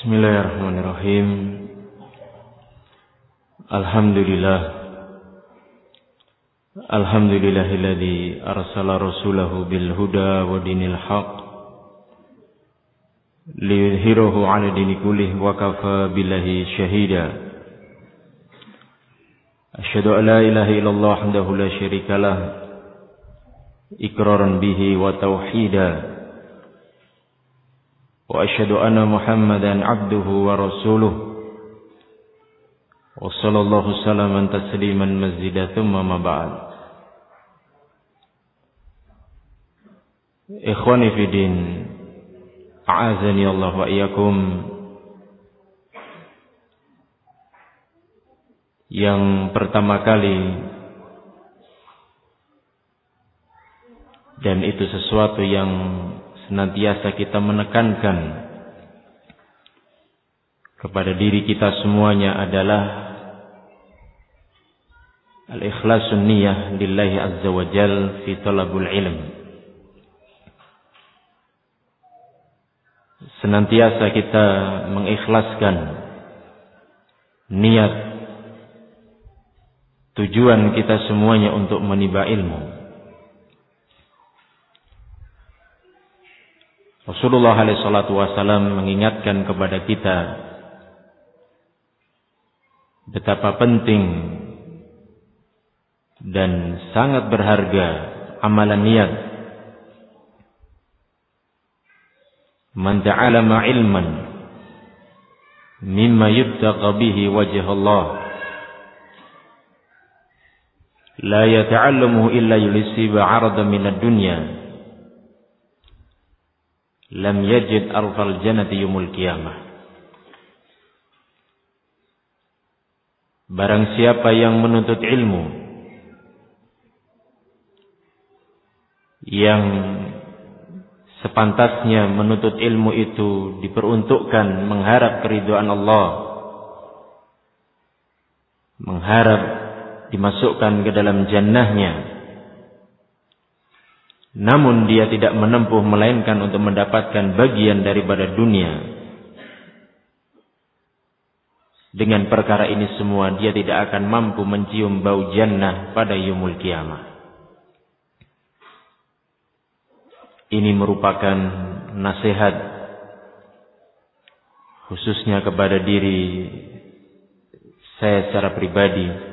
Bismillahirrahmanirrahim Alhamdulillah Alhamdulillahilladzi arsala rasulahu bil huda wa dinil haq liyudhhirahu 'ala dini kullih wa kafa billahi shahida Asyhadu an la ilaha illallah wahdahu la syarika lah iqraran bihi wa tauhida وأشهد أن محمدا عبده ورسوله وصلى الله سلاما تسليما مزيدا ثم ما بعد إخواني في الدين أعاذني الله وإياكم yang pertama kali dan itu sesuatu yang senantiasa kita menekankan kepada diri kita semuanya adalah al-ikhlasun niyah lillahi azza wa jal fi talabul ilm. Senantiasa kita mengikhlaskan niat tujuan kita semuanya untuk menimba ilmu Rasulullah SAW mengingatkan kepada kita betapa penting dan sangat berharga amalan niat. Man ta'alama ilman mimma yubtaqa bihi wajh Allah la yata'allamu illa yulisiba 'aradan min ad-dunya lam yajid arfal jannati yumul qiyamah. Barang siapa yang menuntut ilmu yang sepantasnya menuntut ilmu itu diperuntukkan mengharap keriduan Allah mengharap dimasukkan ke dalam jannahnya namun dia tidak menempuh melainkan untuk mendapatkan bagian daripada dunia. Dengan perkara ini semua dia tidak akan mampu mencium bau jannah pada yumul kiamah. Ini merupakan nasihat khususnya kepada diri saya secara pribadi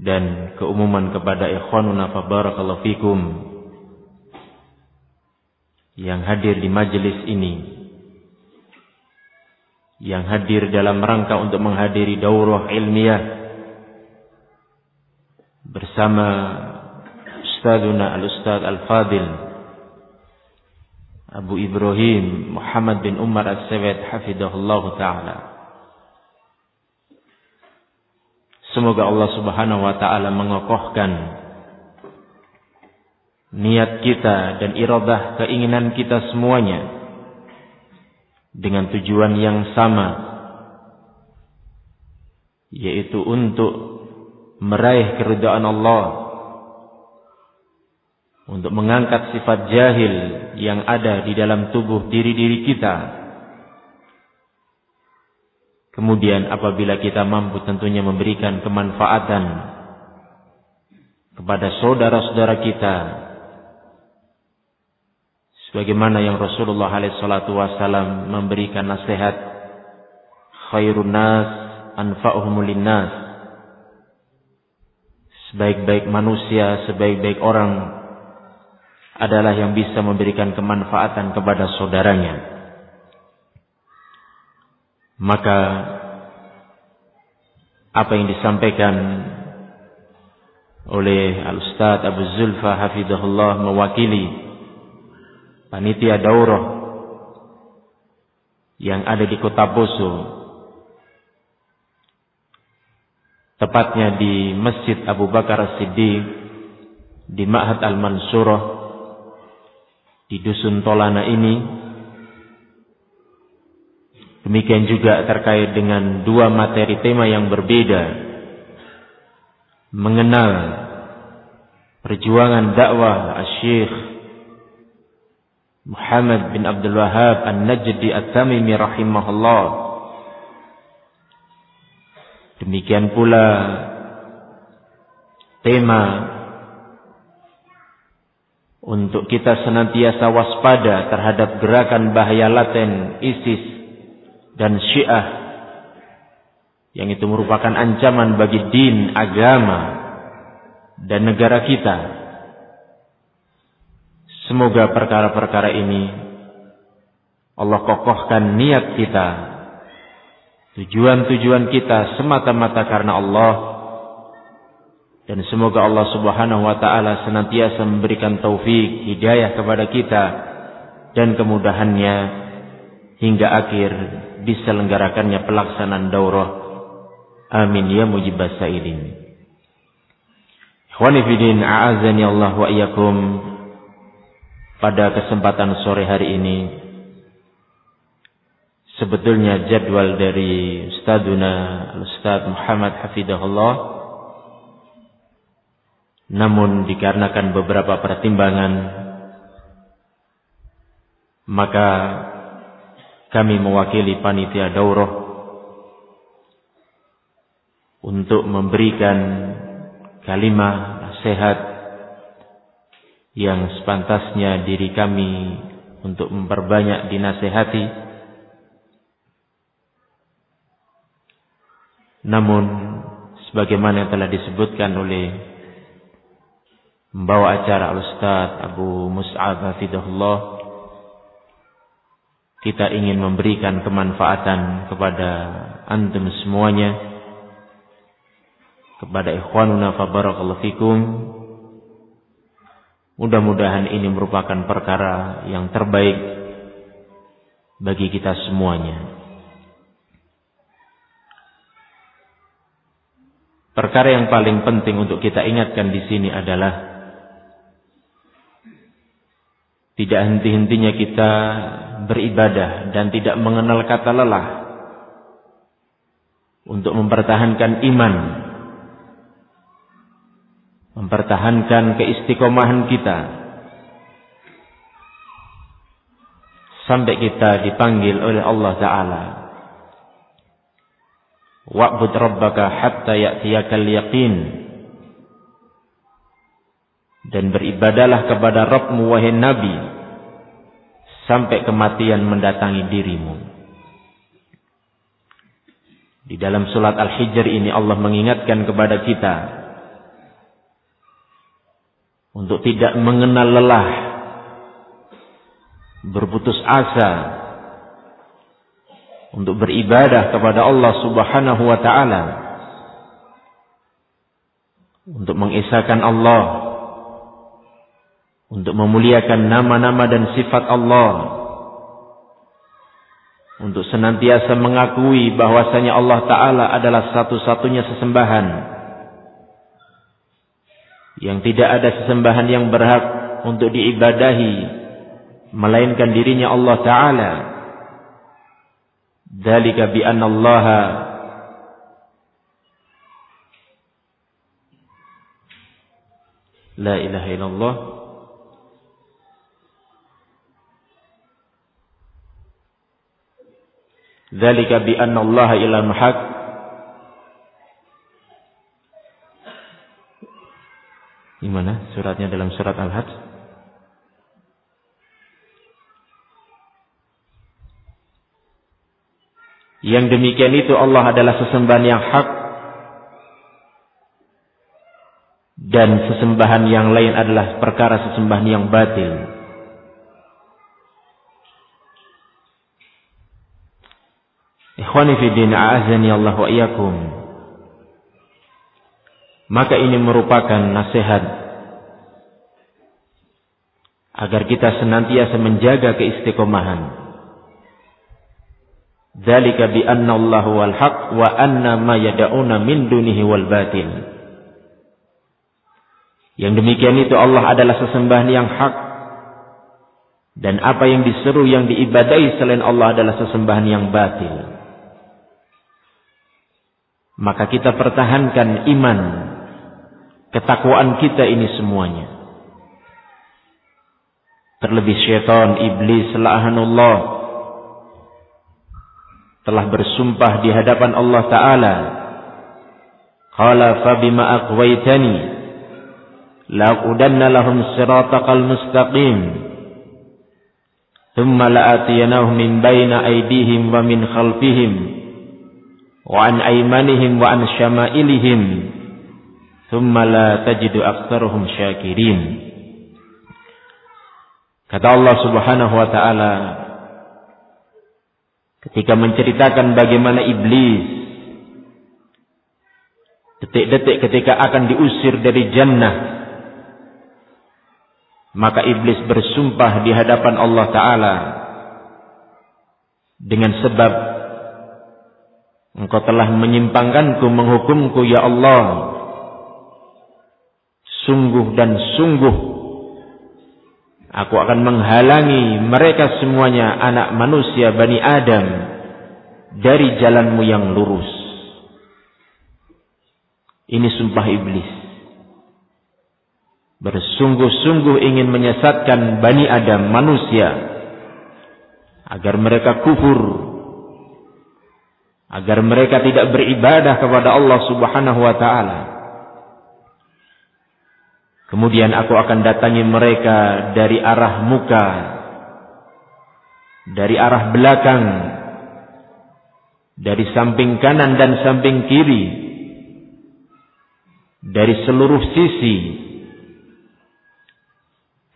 dan keumuman kepada ikhwanuna fa barakallahu fikum yang hadir di majelis ini yang hadir dalam rangka untuk menghadiri daurah ilmiah bersama Ustazuna Al-Ustaz Al-Fadil Abu Ibrahim Muhammad bin Umar As-Sawed hafidahullah taala Semoga Allah Subhanahu wa taala mengokohkan niat kita dan iradah keinginan kita semuanya dengan tujuan yang sama yaitu untuk meraih keridhaan Allah untuk mengangkat sifat jahil yang ada di dalam tubuh diri-diri kita Kemudian apabila kita mampu tentunya memberikan kemanfaatan kepada saudara-saudara kita sebagaimana yang Rasulullah SAW memberikan nasihat khairun nas anfa'uhum linnas. Sebaik-baik manusia sebaik-baik orang adalah yang bisa memberikan kemanfaatan kepada saudaranya maka apa yang disampaikan oleh Al-Ustaz Abu Zulfa Hafidahullah mewakili panitia daurah yang ada di kota Boso tepatnya di Masjid Abu Bakar Siddiq di Ma'had Al-Mansurah di Dusun Tolana ini Demikian juga terkait dengan dua materi tema yang berbeda. Mengenal perjuangan dakwah Syekh Muhammad bin Abdul Wahab An-Najdi At-Tamimi rahimahullah. Demikian pula tema untuk kita senantiasa waspada terhadap gerakan bahaya laten ISIS dan Syiah yang itu merupakan ancaman bagi din, agama dan negara kita. Semoga perkara-perkara ini Allah kokohkan niat kita. Tujuan-tujuan kita semata-mata karena Allah. Dan semoga Allah subhanahu wa ta'ala senantiasa memberikan taufik, hidayah kepada kita. Dan kemudahannya hingga akhir diselenggarakannya pelaksanaan daurah. Amin ya mujibas sa'ilin. Ikhwanifidin a'azani Allah wa pada kesempatan sore hari ini sebetulnya jadwal dari Ustaduna Ustaz Muhammad Hafidahullah namun dikarenakan beberapa pertimbangan maka kami mewakili panitia daurah untuk memberikan kalimah nasihat yang sepantasnya diri kami untuk memperbanyak dinasehati. Namun sebagaimana telah disebutkan oleh membawa acara Al-Ustaz Abu Mus'ab Hafidahullah kita ingin memberikan kemanfaatan kepada antum semuanya kepada ikhwanuna fa barakallahu fikum Mudah-mudahan ini merupakan perkara yang terbaik bagi kita semuanya. Perkara yang paling penting untuk kita ingatkan di sini adalah tidak henti-hentinya kita beribadah dan tidak mengenal kata lelah untuk mempertahankan iman mempertahankan keistiqomahan kita. Sampai kita dipanggil oleh Allah taala. Wa'bud rabbaka hatta ya'tiyakal yaqin. Dan beribadalah kepada Rabbmu wahai Nabi sampai kematian mendatangi dirimu. Di dalam surat Al-Hijr ini Allah mengingatkan kepada kita untuk tidak mengenal lelah, berputus asa untuk beribadah kepada Allah Subhanahu wa taala untuk mengesahkan Allah untuk memuliakan nama-nama dan sifat Allah. Untuk senantiasa mengakui bahwasanya Allah taala adalah satu-satunya sesembahan. Yang tidak ada sesembahan yang berhak untuk diibadahi melainkan dirinya Allah taala. Dalika bi anna Allah la ilaha illallah dalika bi anna Allah ilal haq Di mana suratnya dalam surat Al-Hajj? Yang demikian itu Allah adalah sesembahan yang hak dan sesembahan yang lain adalah perkara sesembahan yang batil. Ikhwani fi din a'azani Allah wa iyyakum. Maka ini merupakan nasihat agar kita senantiasa menjaga keistiqomahan. Dzalika bi anna Allah wal haq wa anna ma yad'una min dunihi wal batil. Yang demikian itu Allah adalah sesembahan yang hak dan apa yang diseru yang diibadai selain Allah adalah sesembahan yang batil. Maka kita pertahankan iman. Ketakwaan kita ini semuanya. terlebih syaitan iblis la'anullah telah bersumpah di hadapan Allah taala. Qala fa bima aqwaitani laqudanna lahum siratal mustaqim. La'atiyanahum min bayna aydihim wa min aymanihim wa an syama'ilihim thumma la tajidu aktsaruhum syakirin. Kata Allah Subhanahu wa taala ketika menceritakan bagaimana iblis detik-detik ketika akan diusir dari jannah maka iblis bersumpah di hadapan Allah taala dengan sebab engkau telah menyimpangkanku menghukumku ya Allah sungguh dan sungguh Aku akan menghalangi mereka semuanya anak manusia Bani Adam dari jalanmu yang lurus. Ini sumpah iblis. Bersungguh-sungguh ingin menyesatkan Bani Adam manusia agar mereka kufur agar mereka tidak beribadah kepada Allah Subhanahu wa taala Kemudian aku akan datangi mereka dari arah muka, dari arah belakang, dari samping kanan dan samping kiri, dari seluruh sisi.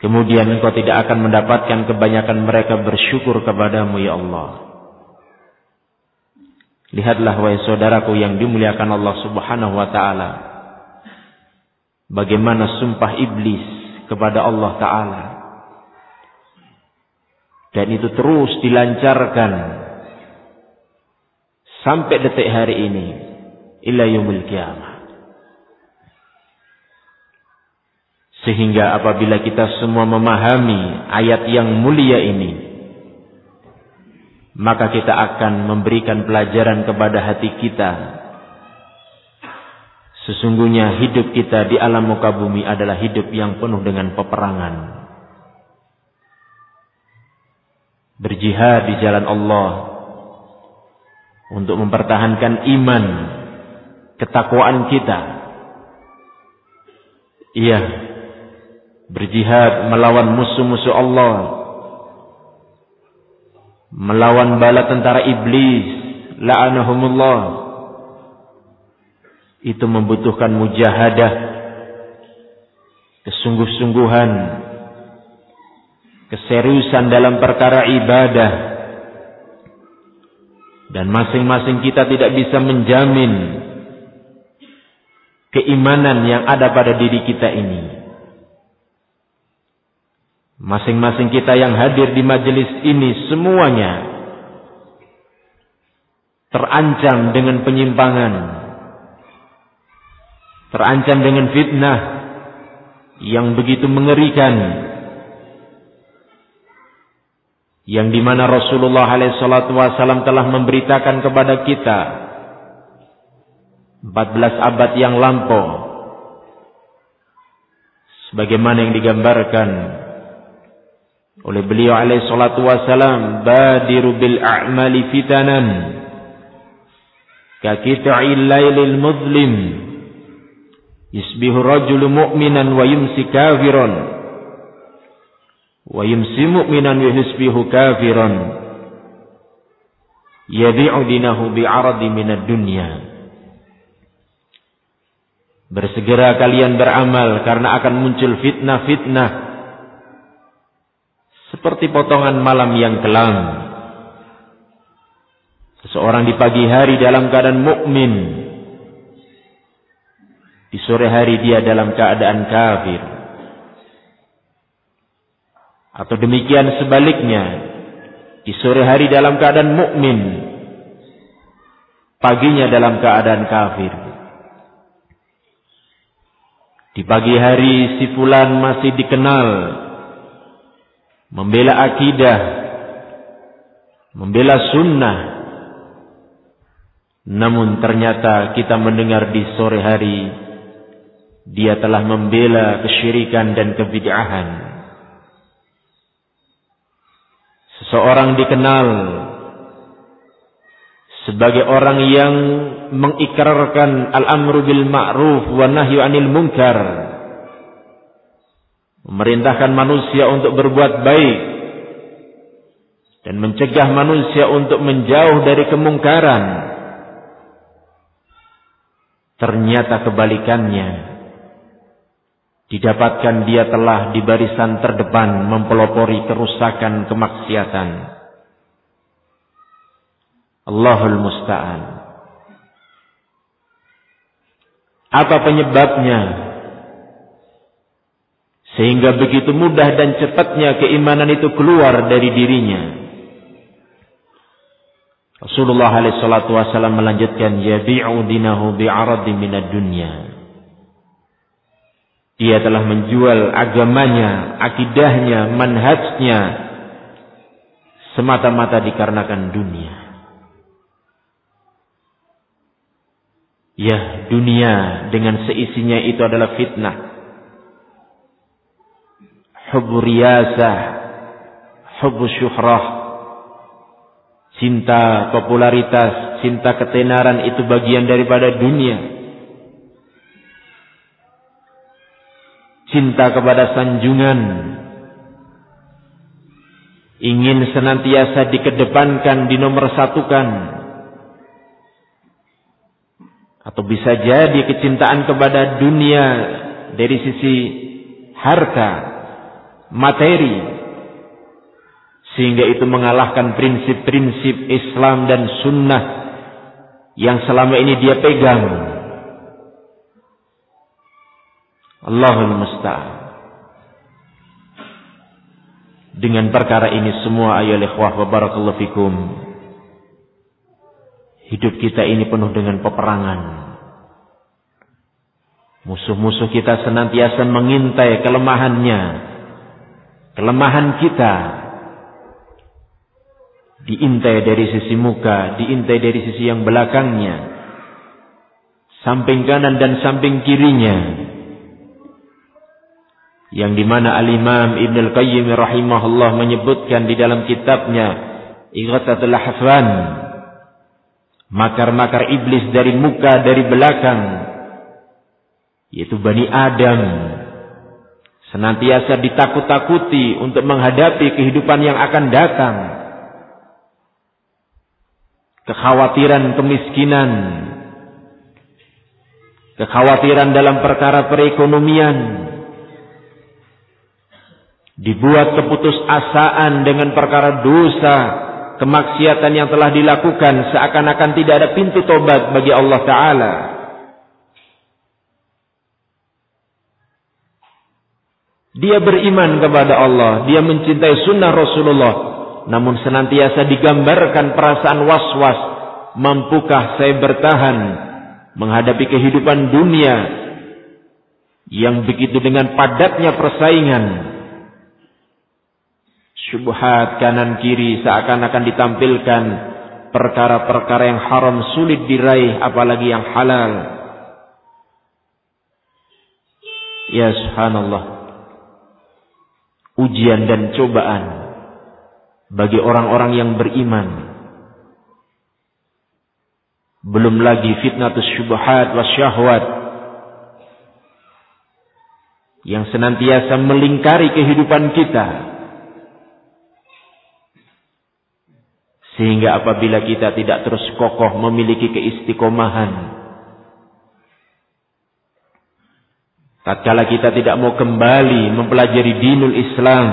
Kemudian engkau tidak akan mendapatkan kebanyakan mereka bersyukur kepadamu ya Allah. Lihatlah wahai saudaraku yang dimuliakan Allah Subhanahu wa taala bagaimana sumpah iblis kepada Allah Ta'ala. Dan itu terus dilancarkan sampai detik hari ini. Illa yumul kiamah. Sehingga apabila kita semua memahami ayat yang mulia ini, maka kita akan memberikan pelajaran kepada hati kita Sesungguhnya hidup kita di alam muka bumi adalah hidup yang penuh dengan peperangan. Berjihad di jalan Allah untuk mempertahankan iman, ketakwaan kita. Iya, berjihad melawan musuh-musuh Allah, melawan bala tentara iblis, la'anahumullah itu membutuhkan mujahadah, kesungguh-sungguhan, keseriusan dalam perkara ibadah. Dan masing-masing kita tidak bisa menjamin keimanan yang ada pada diri kita ini. Masing-masing kita yang hadir di majelis ini semuanya terancam dengan penyimpangan terancam dengan fitnah yang begitu mengerikan yang di mana Rasulullah SAW telah memberitakan kepada kita 14 abad yang lampau. Sebagaimana yang digambarkan oleh beliau alaihi salatu wasalam badiru bil a'mali fitanan ka qita'il lailil muzlim Yusbihu rajulu mu'minan wa yumsi kafiran. Wa yumsi mu'minan wa yusbihu kafiran. Yabi'u dinahu bi'aradi minad dunya. Bersegera kalian beramal karena akan muncul fitnah-fitnah. Seperti potongan malam yang kelam. Seseorang di pagi hari dalam keadaan mukmin di sore hari dia dalam keadaan kafir. Atau demikian sebaliknya. Di sore hari dalam keadaan mukmin, paginya dalam keadaan kafir. Di pagi hari si fulan masih dikenal membela akidah, membela sunnah. Namun ternyata kita mendengar di sore hari dia telah membela kesyirikan dan kebid'ahan. seseorang dikenal sebagai orang yang mengikrarkan al-amru bil ma'ruf wa nahyu 'anil munkar memerintahkan manusia untuk berbuat baik dan mencegah manusia untuk menjauh dari kemungkaran ternyata kebalikannya didapatkan dia telah di barisan terdepan mempelopori kerusakan kemaksiatan Allahul Musta'an. Apa penyebabnya? Sehingga begitu mudah dan cepatnya keimanan itu keluar dari dirinya. Rasulullah SAW melanjutkan, Yabi'u dinahu bi'aradi minad dunya. Dia telah menjual agamanya, akidahnya, manhajnya, semata-mata dikarenakan dunia. Ya, dunia dengan seisinya itu adalah fitnah. Hubbu riyasah, hubbu syuhrah, cinta popularitas, cinta ketenaran itu bagian daripada dunia. Cinta kepada sanjungan, ingin senantiasa dikedepankan, dinomor satukan atau bisa jadi kecintaan kepada dunia dari sisi harta, materi. Sehingga itu mengalahkan prinsip-prinsip Islam dan sunnah yang selama ini dia pegang. Allahul Musta'an. Dengan perkara ini semua ayol ikhwah wa barakallahu fikum. Hidup kita ini penuh dengan peperangan. Musuh-musuh kita senantiasa mengintai kelemahannya. Kelemahan kita. Diintai dari sisi muka, diintai dari sisi yang belakangnya. Samping kanan dan samping kirinya. Yang di mana Al-Imam Ibn Al-Qayyim rahimahullah menyebutkan di dalam kitabnya Ighathatul Hafan makar-makar iblis dari muka, dari belakang, yaitu Bani Adam, senantiasa ditakut-takuti untuk menghadapi kehidupan yang akan datang. Kekhawatiran kemiskinan, kekhawatiran dalam perkara perekonomian, dibuat keputusasaan dengan perkara dosa, kemaksiatan yang telah dilakukan seakan-akan tidak ada pintu tobat bagi Allah Ta'ala. Dia beriman kepada Allah. Dia mencintai sunnah Rasulullah. Namun senantiasa digambarkan perasaan was-was. Mampukah saya bertahan menghadapi kehidupan dunia yang begitu dengan padatnya persaingan syubhat kanan kiri seakan-akan ditampilkan perkara-perkara yang haram sulit diraih apalagi yang halal ya subhanallah ujian dan cobaan bagi orang-orang yang beriman belum lagi fitnatus syubhat wasyahwat yang senantiasa melingkari kehidupan kita Sehingga apabila kita tidak terus kokoh memiliki keistiqomahan. Tatkala kita tidak mau kembali mempelajari dinul Islam.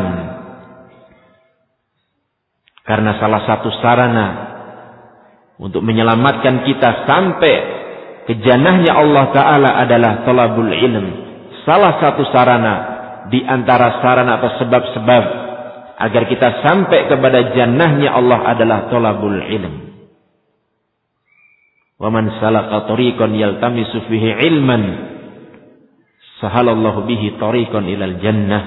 Karena salah satu sarana untuk menyelamatkan kita sampai ke janahnya Allah Ta'ala adalah talabul ilm. Salah satu sarana di antara sarana atau sebab-sebab agar kita sampai kepada jannahnya Allah adalah tolabul ilm. Wa man salaka tariqan yaltamisu ilman sahalallahu bihi tariqan ilal jannah.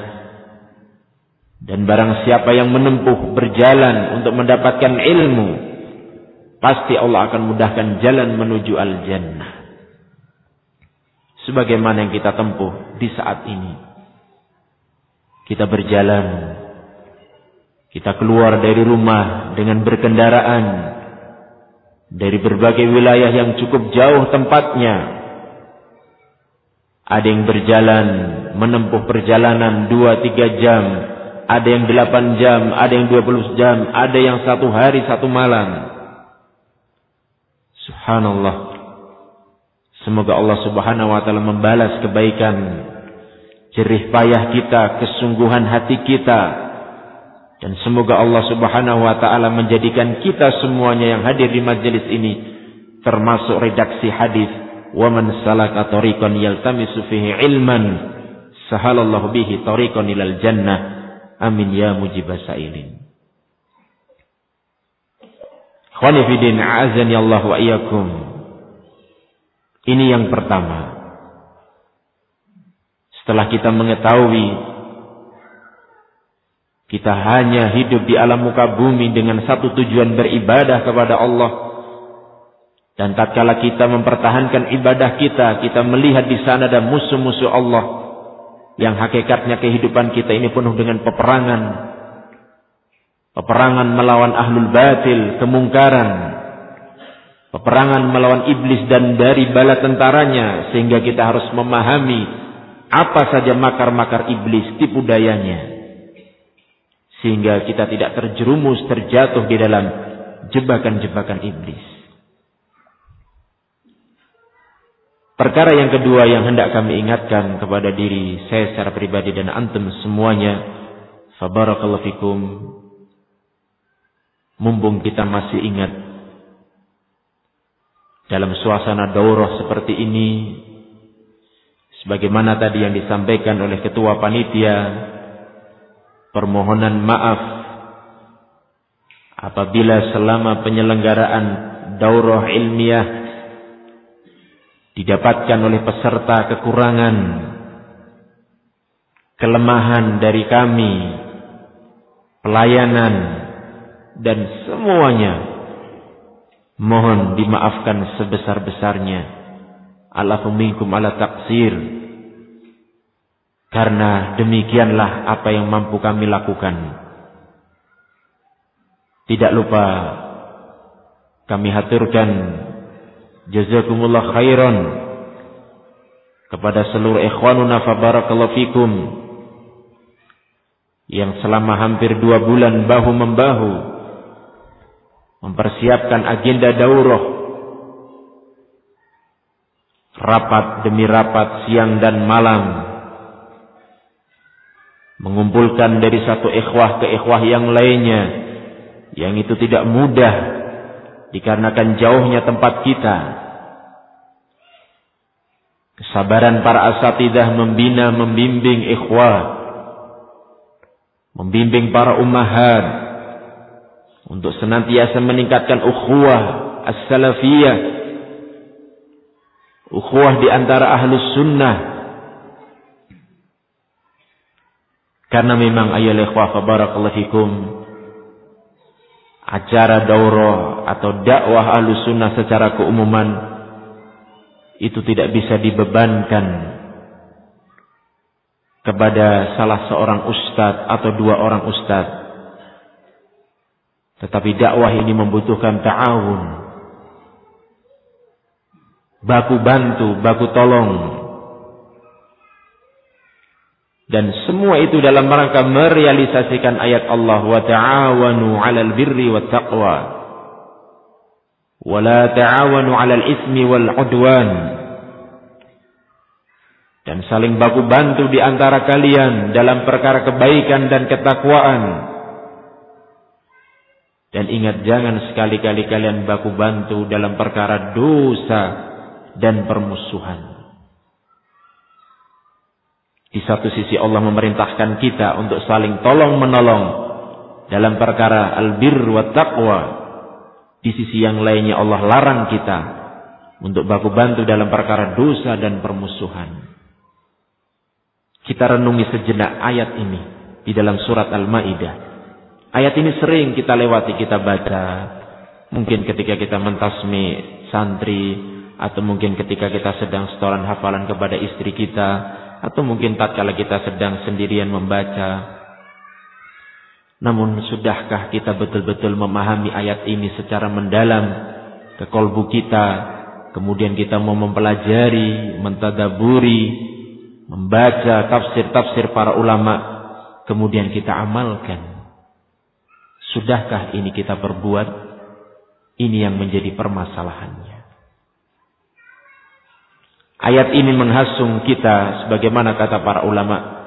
Dan barang siapa yang menempuh berjalan untuk mendapatkan ilmu, pasti Allah akan mudahkan jalan menuju al-jannah. Sebagaimana yang kita tempuh di saat ini. Kita berjalan Kita keluar dari rumah dengan berkendaraan dari berbagai wilayah yang cukup jauh tempatnya. Ada yang berjalan menempuh perjalanan 2-3 jam, ada yang 8 jam, ada yang 20 jam, ada yang satu hari satu malam. Subhanallah. Semoga Allah Subhanahu wa taala membalas kebaikan jerih payah kita, kesungguhan hati kita. Dan semoga Allah Subhanahu wa taala menjadikan kita semuanya yang hadir di majelis ini termasuk redaksi hadis wa man salaka tariqan yaltamisu fihi ilman sahalallahu bihi tariqan ilal jannah amin ya mujibas sailin Khawani fidin azani Allah wa iyyakum. Ini yang pertama. Setelah kita mengetahui kita hanya hidup di alam muka bumi dengan satu tujuan beribadah kepada Allah. Dan tatkala kita mempertahankan ibadah kita, kita melihat di sana ada musuh-musuh Allah yang hakikatnya kehidupan kita ini penuh dengan peperangan, Peperangan melawan ahlul batil, kemungkaran. Peperangan melawan iblis dan dari bala tentaranya. Sehingga kita harus memahami apa saja makar-makar iblis, tipu dayanya. Sehingga kita tidak terjerumus, terjatuh di dalam jebakan-jebakan iblis. Perkara yang kedua yang hendak kami ingatkan kepada diri saya secara pribadi dan antum semuanya. Fabarakallahu fikum Mumpung kita masih ingat dalam suasana daurah seperti ini sebagaimana tadi yang disampaikan oleh ketua panitia permohonan maaf apabila selama penyelenggaraan daurah ilmiah didapatkan oleh peserta kekurangan kelemahan dari kami pelayanan dan semuanya mohon dimaafkan sebesar-besarnya. Ala minkum ala taksir karena demikianlah apa yang mampu kami lakukan. Tidak lupa kami haturkan jazakumullah khairan kepada seluruh ikhwanuna fa barakallahu fikum yang selama hampir dua bulan bahu membahu mempersiapkan agenda daurah rapat demi rapat siang dan malam mengumpulkan dari satu ikhwah ke ikhwah yang lainnya yang itu tidak mudah dikarenakan jauhnya tempat kita. Kesabaran para asatidah membina membimbing ikhwah. Membimbing para ummahat. Untuk senantiasa meningkatkan ukhuwah as-salafiyah. Ukhuwah di antara ahlus sunnah. Karena memang ayol ikhwah barakallahu fikum acara daurah atau dakwah ahlus sunnah secara keumuman itu tidak bisa dibebankan kepada salah seorang ustadz atau dua orang ustadz tetapi dakwah ini membutuhkan ta'awun. Baku bantu, baku tolong. Dan semua itu dalam rangka merealisasikan ayat Allah wa ta'awanu 'alal birri wat taqwa. Wa la ta'awanu 'alal ismi wal 'udwan. Dan saling baku bantu di antara kalian dalam perkara kebaikan dan ketakwaan dan ingat jangan sekali-kali kalian baku bantu dalam perkara dosa dan permusuhan. Di satu sisi Allah memerintahkan kita untuk saling tolong menolong dalam perkara albir wa taqwa. Di sisi yang lainnya Allah larang kita untuk baku bantu dalam perkara dosa dan permusuhan. Kita renungi sejenak ayat ini di dalam surat Al-Maidah Ayat ini sering kita lewati, kita baca. Mungkin ketika kita mentasmi santri, atau mungkin ketika kita sedang setoran hafalan kepada istri kita, atau mungkin tatkala kita sedang sendirian membaca. Namun sudahkah kita betul-betul memahami ayat ini secara mendalam ke kolbu kita, kemudian kita mau mempelajari, mentadaburi, membaca tafsir-tafsir para ulama, kemudian kita amalkan. Sudahkah ini kita perbuat? Ini yang menjadi permasalahannya. Ayat ini menghasung kita sebagaimana kata para ulama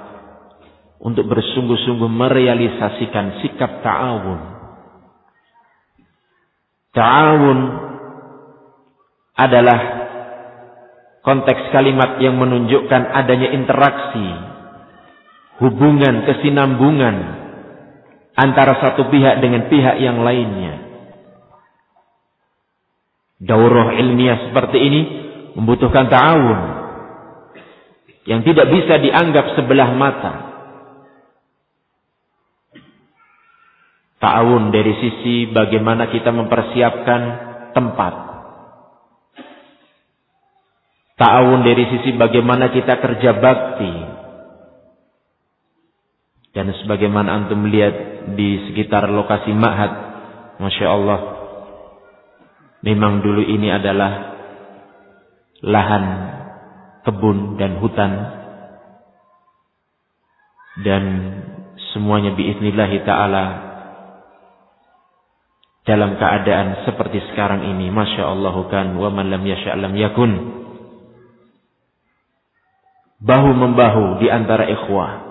untuk bersungguh-sungguh merealisasikan sikap ta'awun. Ta'awun adalah konteks kalimat yang menunjukkan adanya interaksi, hubungan, kesinambungan antara satu pihak dengan pihak yang lainnya. Daurah ilmiah seperti ini membutuhkan ta'awun yang tidak bisa dianggap sebelah mata. Ta'awun dari sisi bagaimana kita mempersiapkan tempat. Ta'awun dari sisi bagaimana kita kerja bakti. Dan sebagaimana antum melihat di sekitar lokasi ma'had. Masya Allah Memang dulu ini adalah lahan kebun dan hutan. Dan semuanya biiznillah taala dalam keadaan seperti sekarang ini. Masya Allah kan wa man lam yasha lam yakun. Bahu membahu di antara ikhwah.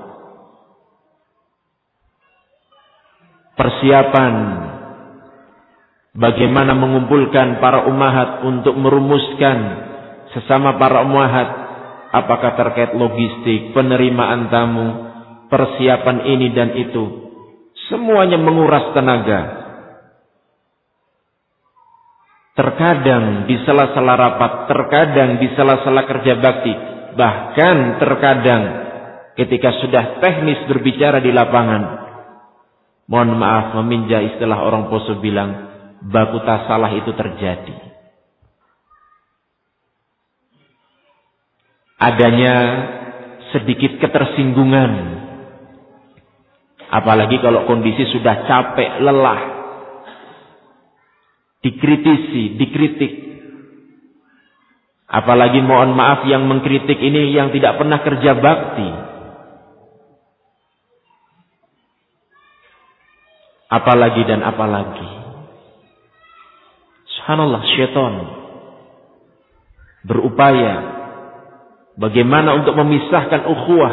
Persiapan Bagaimana mengumpulkan para umahat untuk merumuskan sesama para umahat apakah terkait logistik, penerimaan tamu, persiapan ini dan itu. Semuanya menguras tenaga. Terkadang di sela-sela rapat, terkadang di sela-sela kerja bakti, bahkan terkadang ketika sudah teknis berbicara di lapangan. Mohon maaf meminjau istilah orang poso bilang, baku salah itu terjadi. Adanya sedikit ketersinggungan. Apalagi kalau kondisi sudah capek, lelah. Dikritisi, dikritik. Apalagi mohon maaf yang mengkritik ini yang tidak pernah kerja bakti. Apalagi dan apalagi. Subhanallah syaitan berupaya bagaimana untuk memisahkan ukhuwah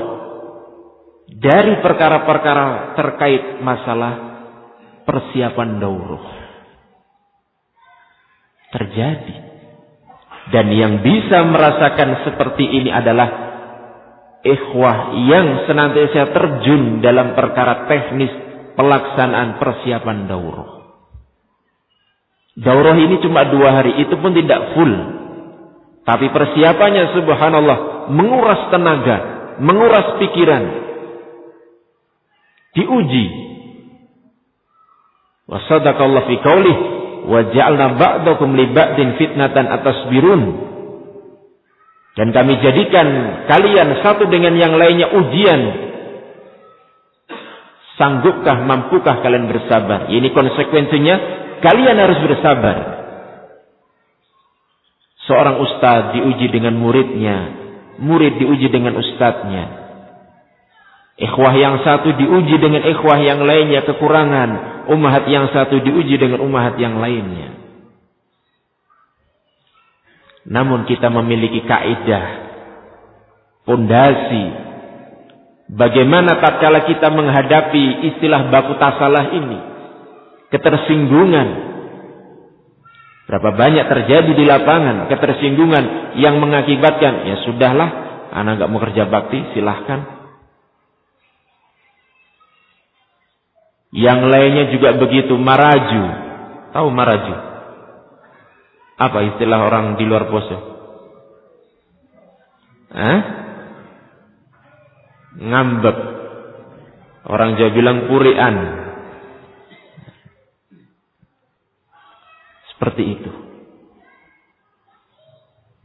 dari perkara-perkara terkait masalah persiapan dauruh. Terjadi. Dan yang bisa merasakan seperti ini adalah ikhwah yang senantiasa terjun dalam perkara teknis pelaksanaan persiapan dauruh. Daurah ini cuma dua hari, itu pun tidak full. Tapi persiapannya subhanallah menguras tenaga, menguras pikiran. Diuji. Wa sadaqallahu fi qaulih wa ja'alna ba'dakum li ba'din fitnatan atasbirun. Dan kami jadikan kalian satu dengan yang lainnya ujian. Sanggupkah, mampukah kalian bersabar? Ini konsekuensinya Kalian harus bersabar. Seorang ustadz diuji dengan muridnya. Murid diuji dengan ustadznya. Ikhwah yang satu diuji dengan ikhwah yang lainnya kekurangan. Umahat yang satu diuji dengan umahat yang lainnya. Namun kita memiliki kaidah, pondasi. Bagaimana tatkala kita menghadapi istilah baku tasalah ini? ketersinggungan. Berapa banyak terjadi di lapangan ketersinggungan yang mengakibatkan ya sudahlah, anak nggak mau kerja bakti, silahkan. Yang lainnya juga begitu maraju. Tahu maraju? Apa istilah orang di luar poso? Hah? Ngambek. Orang Jawa bilang purian. Seperti itu.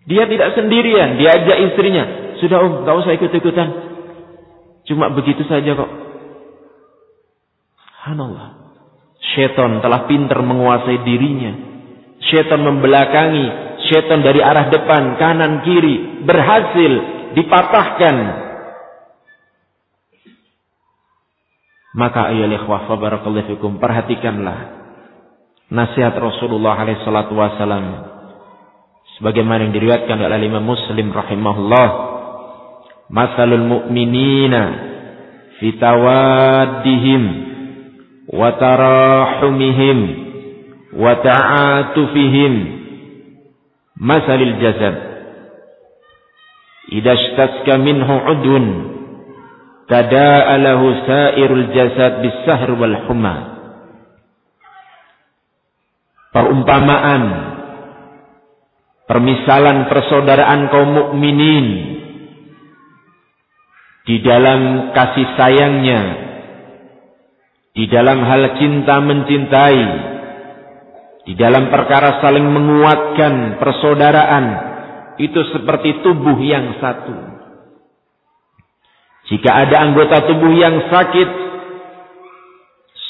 Dia tidak sendirian, dia ajak istrinya. Sudah om, gak usah ikut-ikutan. Cuma begitu saja kok. Subhanallah. Syaitan telah pintar menguasai dirinya. Syaitan membelakangi. Syaitan dari arah depan, kanan, kiri. Berhasil dipatahkan. Maka ayol ikhwah barakallahu fikum. Perhatikanlah nasihat Rasulullah alaihissalatu wasallam sebagaimana yang diriwayatkan oleh Imam Muslim rahimahullah masalul mu'minina fi tawaddihim wa tarahumihim masalil jasad. idza ishtaska minhu udun tada'alahu sairul jasad bis-sahr wal humma perumpamaan. Permisalan persaudaraan kaum mukminin. Di dalam kasih sayangnya. Di dalam hal cinta mencintai, di dalam perkara saling menguatkan persaudaraan, itu seperti tubuh yang satu. Jika ada anggota tubuh yang sakit,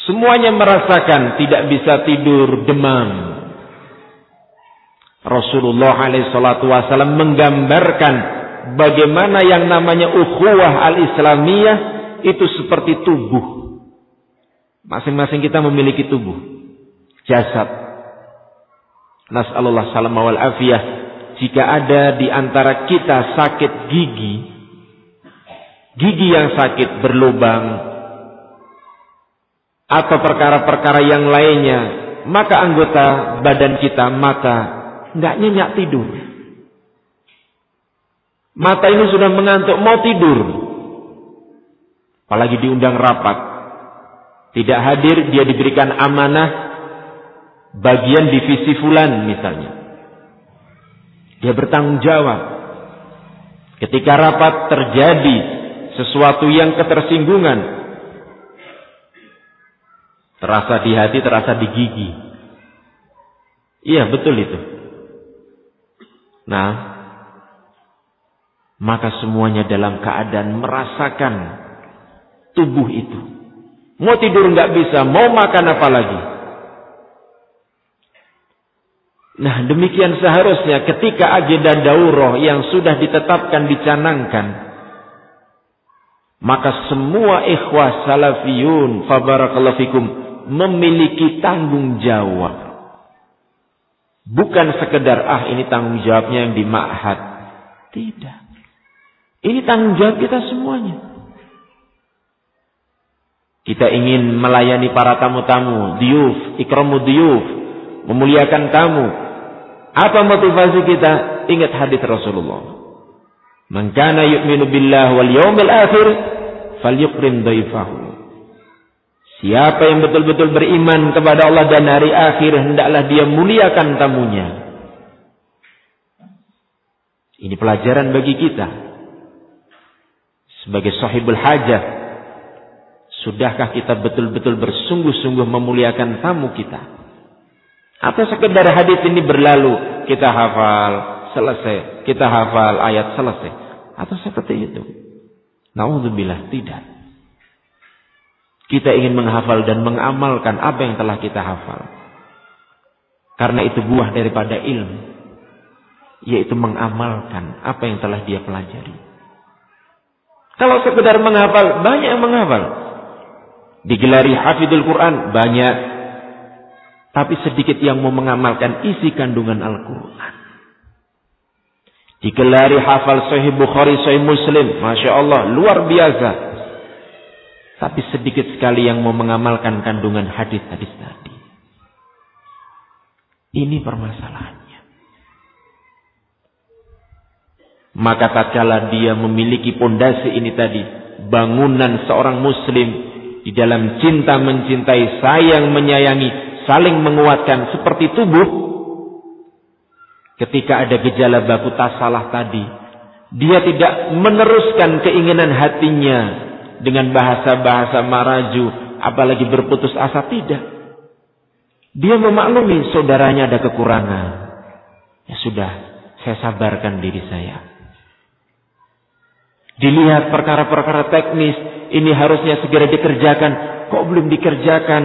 semuanya merasakan tidak bisa tidur demam. Rasulullah SAW menggambarkan bagaimana yang namanya ukhuwah al-islamiyah itu seperti tubuh Masing-masing kita memiliki tubuh, jasad. Nas'alullah salam wal afiyah. Jika ada di antara kita sakit gigi, gigi yang sakit berlubang, atau perkara-perkara yang lainnya, maka anggota badan kita mata nggak nyenyak tidur. Mata ini sudah mengantuk mau tidur. Apalagi diundang rapat tidak hadir, dia diberikan amanah bagian divisi fulan misalnya. Dia bertanggung jawab. Ketika rapat terjadi sesuatu yang ketersinggungan, terasa di hati, terasa di gigi. Iya, betul itu. Nah, maka semuanya dalam keadaan merasakan tubuh itu. Mau tidur nggak bisa, mau makan apa lagi? Nah demikian seharusnya ketika agenda daurah yang sudah ditetapkan dicanangkan. Maka semua ikhwah salafiyun fabarakallahu fikum memiliki tanggung jawab. Bukan sekedar ah ini tanggung jawabnya yang di ma'had. Tidak. Ini tanggung jawab kita semuanya. Kita ingin melayani para tamu-tamu, diuf, ikramu diuf, memuliakan tamu. Apa motivasi kita? Ingat hadis Rasulullah. Man kana yu'minu billah wal yawmil akhir falyukrim dhaifahu. Siapa yang betul-betul beriman kepada Allah dan hari akhir, hendaklah dia muliakan tamunya. Ini pelajaran bagi kita. Sebagai sahibul hajah, Sudahkah kita betul-betul bersungguh-sungguh memuliakan tamu kita? Atau sekedar hadis ini berlalu, kita hafal, selesai. Kita hafal ayat selesai. Atau seperti itu. Naudzubillah, tidak. Kita ingin menghafal dan mengamalkan apa yang telah kita hafal. Karena itu buah daripada ilmu. Yaitu mengamalkan apa yang telah dia pelajari. Kalau sekedar menghafal, banyak yang menghafal digelari hafidul Quran banyak tapi sedikit yang mau mengamalkan isi kandungan Al-Quran. Digelari hafal Sahih Bukhari, Sahih Muslim, masya Allah luar biasa. Tapi sedikit sekali yang mau mengamalkan kandungan hadis-hadis tadi. Ini permasalahannya. Maka tatkala dia memiliki pondasi ini tadi, bangunan seorang muslim di dalam cinta mencintai, sayang menyayangi, saling menguatkan seperti tubuh. Ketika ada gejala baku tasalah tadi, dia tidak meneruskan keinginan hatinya dengan bahasa-bahasa maraju, apalagi berputus asa tidak. Dia memaklumi saudaranya ada kekurangan. Ya sudah, saya sabarkan diri saya. Dilihat perkara-perkara teknis, ini harusnya segera dikerjakan. kok belum dikerjakan?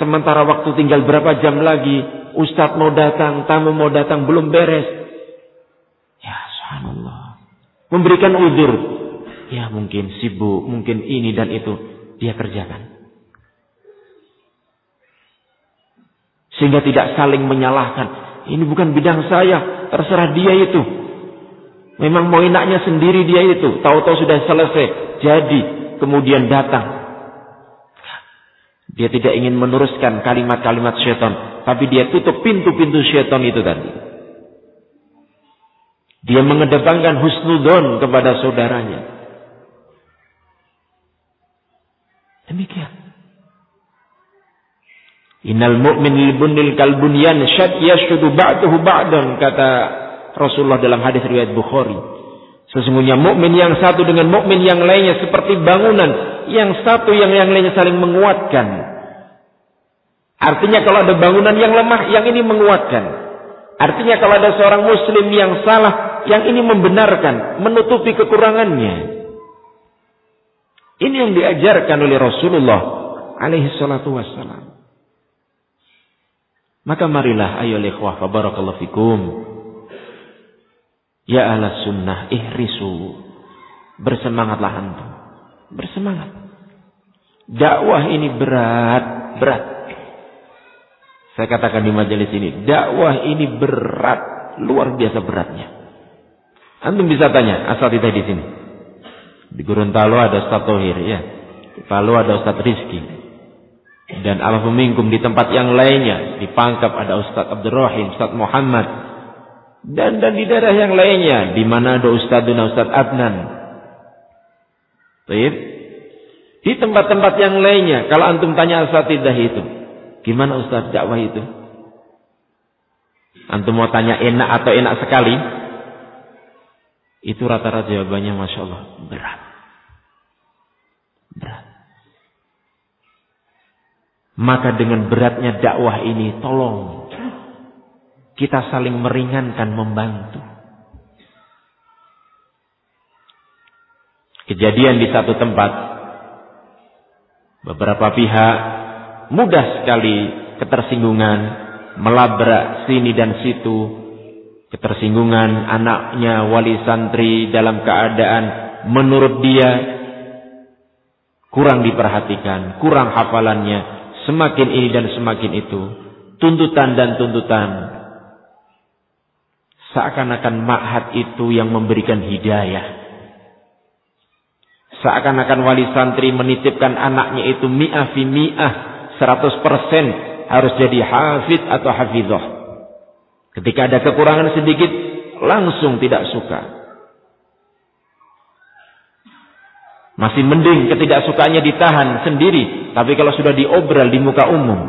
Sementara waktu tinggal berapa jam lagi, Ustadz mau datang, tamu mau datang, belum beres. Ya, subhanallah. Memberikan uzur. Ya, mungkin sibuk, mungkin ini dan itu. Dia kerjakan. Sehingga tidak saling menyalahkan. Ini bukan bidang saya, terserah dia itu. Memang mau enaknya sendiri dia itu. Tahu-tahu sudah selesai. Jadi, kemudian datang. Dia tidak ingin meneruskan kalimat-kalimat syaitan. Tapi dia tutup pintu-pintu syaitan itu tadi. Dia mengedepankan husnudon kepada saudaranya. Demikian. Innal mu'min libunil kalbunyan syad yashudu ba'duhu ba'dan kata Rasulullah dalam hadis riwayat Bukhari. Sesungguhnya mukmin yang satu dengan mukmin yang lainnya seperti bangunan yang satu yang yang lainnya saling menguatkan. Artinya kalau ada bangunan yang lemah, yang ini menguatkan. Artinya kalau ada seorang muslim yang salah, yang ini membenarkan, menutupi kekurangannya. Ini yang diajarkan oleh Rasulullah alaihi salatu wassalam. Maka marilah ayo ikhwah barakallahu fikum. Ya ahla sunnah ihrisu. Bersemangatlah antum bersemangat. Dakwah ini berat, berat. Saya katakan di majelis ini, dakwah ini berat, luar biasa beratnya. Antum bisa tanya asal kita di sini. Di Gorontalo ada Ustaz Tohir, ya. Di Palu ada Ustaz Rizki. Dan Allah pemingkum di tempat yang lainnya. Di Pangkap ada Ustaz Abdurrahim, Ustaz Muhammad. Dan dan di daerah yang lainnya. Di mana ada Ustaz dan Ustaz Adnan. Baik. Di tempat-tempat yang lainnya, kalau antum tanya asatidah itu, gimana Ustaz dakwah itu? Antum mau tanya enak atau enak sekali? Itu rata-rata jawabannya Masya Allah berat. Berat. Maka dengan beratnya dakwah ini tolong kita saling meringankan membantu. Kejadian di satu tempat, beberapa pihak mudah sekali ketersinggungan, melabrak sini dan situ, ketersinggungan anaknya wali santri dalam keadaan menurut dia kurang diperhatikan, kurang hafalannya, semakin ini dan semakin itu, tuntutan dan tuntutan. Seakan-akan ma'had itu yang memberikan hidayah Seakan-akan wali santri menitipkan anaknya itu mi'ah fi mi'ah. 100% harus jadi hafid atau hafidhah. Ketika ada kekurangan sedikit, langsung tidak suka. Masih mending ketidaksukanya ditahan sendiri. Tapi kalau sudah diobral di muka umum.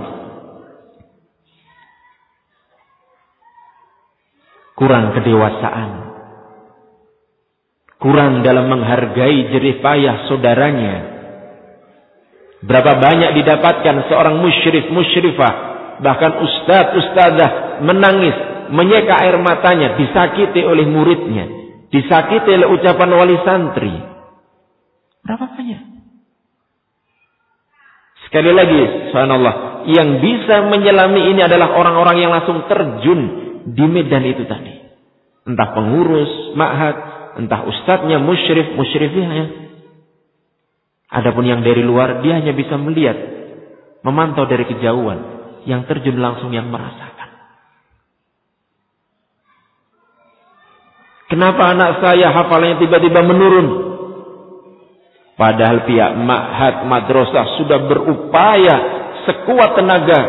Kurang kedewasaan kurang dalam menghargai jerih payah saudaranya. Berapa banyak didapatkan seorang musyrif musyrifah, bahkan ustadz ustadzah menangis, menyeka air matanya, disakiti oleh muridnya, disakiti oleh ucapan wali santri. Berapa banyak? Sekali lagi, subhanallah, yang bisa menyelami ini adalah orang-orang yang langsung terjun di medan itu tadi. Entah pengurus, ma'had, entah ustadznya, musyrif, musyrifnya. Adapun yang dari luar, dia hanya bisa melihat, memantau dari kejauhan, yang terjun langsung yang merasakan. Kenapa anak saya hafalannya tiba-tiba menurun? Padahal pihak ma'had madrasah sudah berupaya sekuat tenaga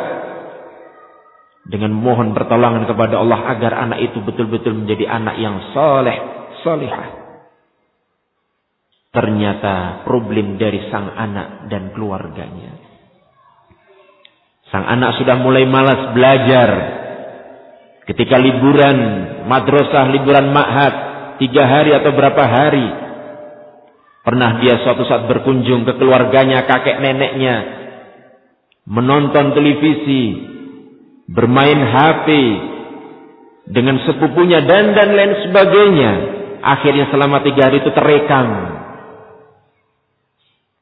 dengan mohon pertolongan kepada Allah agar anak itu betul-betul menjadi anak yang soleh, salihah. Ternyata problem dari sang anak dan keluarganya. Sang anak sudah mulai malas belajar. Ketika liburan madrasah, liburan ma'had, tiga hari atau berapa hari. Pernah dia suatu saat berkunjung ke keluarganya, kakek neneknya. Menonton televisi, bermain HP, dengan sepupunya dan dan lain sebagainya. Akhirnya selama tiga hari itu terekam.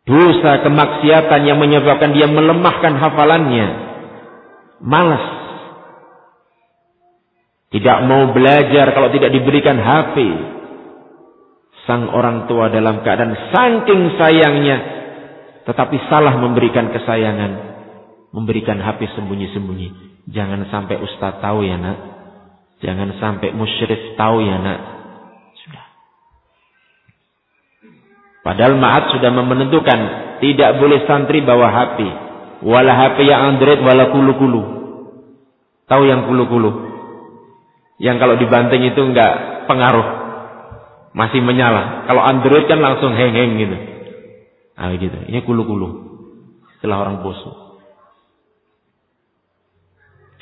Dosa kemaksiatan yang menyebabkan dia melemahkan hafalannya. Malas. Tidak mau belajar kalau tidak diberikan HP. Sang orang tua dalam keadaan saking sayangnya. Tetapi salah memberikan kesayangan. Memberikan HP sembunyi-sembunyi. Jangan sampai ustaz tahu ya nak. Jangan sampai musyrik tahu ya nak. Padahal Ma'at sudah menentukan tidak boleh santri bawa HP. Wala HP yang Android wala kulu-kulu. Tahu yang kulu-kulu? Yang kalau dibanting itu enggak pengaruh. Masih menyala. Kalau Android kan langsung heng-heng gitu. Nah gitu. Ini kulu-kulu. Setelah orang bosu.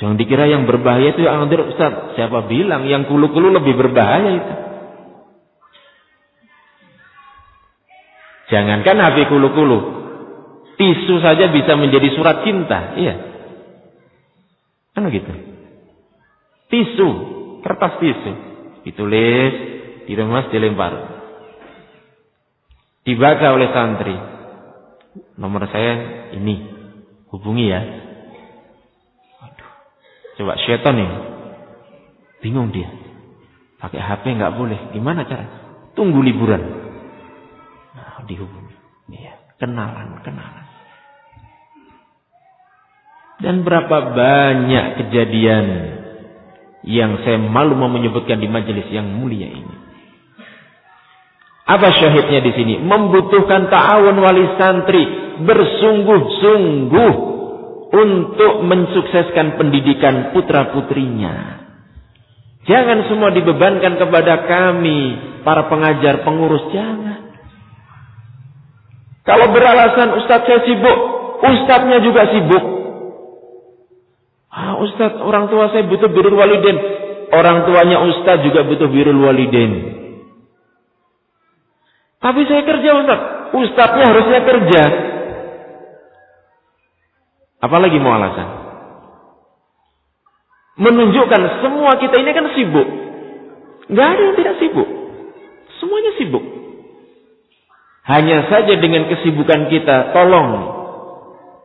Jangan dikira yang berbahaya itu yang Android Ustaz. Siapa bilang yang kulu-kulu lebih berbahaya itu? Jangankan HP kulu-kulu. Tisu saja bisa menjadi surat cinta. Iya. Kan begitu. Tisu. Kertas tisu. Ditulis. Diremas, dilempar. Dibaca oleh santri. Nomor saya ini. Hubungi ya. Waduh. Coba syaitan ini. Bingung dia. Pakai HP nggak boleh. Gimana cara? Tunggu liburan dihubungi. Ya, kenalan, kenalan. Dan berapa banyak kejadian yang saya malu mau menyebutkan di majelis yang mulia ini. Apa syahidnya di sini? Membutuhkan ta'awun wali santri bersungguh-sungguh untuk mensukseskan pendidikan putra-putrinya. Jangan semua dibebankan kepada kami, para pengajar, pengurus. Jangan. Kalau beralasan Ustadz saya sibuk, Ustadznya juga sibuk. Ah, Ustadz, orang tua saya butuh birul walidin. Orang tuanya Ustadz juga butuh birul walidin. Tapi saya kerja Ustadz. Ustadznya harusnya kerja. Apalagi mau alasan? Menunjukkan semua kita ini kan sibuk. Gak ada yang tidak sibuk. Semuanya sibuk. Hanya saja dengan kesibukan kita, tolong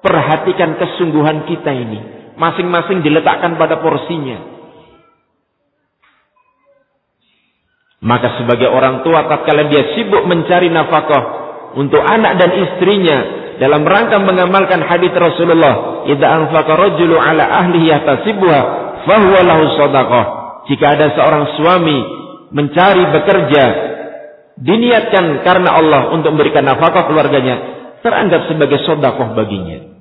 perhatikan kesungguhan kita ini. Masing-masing diletakkan pada porsinya. Maka sebagai orang tua tatkala dia sibuk mencari nafkah untuk anak dan istrinya dalam rangka mengamalkan hadis Rasulullah, "Idza anfaqa rajulu ala ahlihi yatasibuha fahuwa lahu shadaqah." Jika ada seorang suami mencari bekerja diniatkan karena Allah untuk memberikan nafkah keluarganya, teranggap sebagai sodakoh baginya.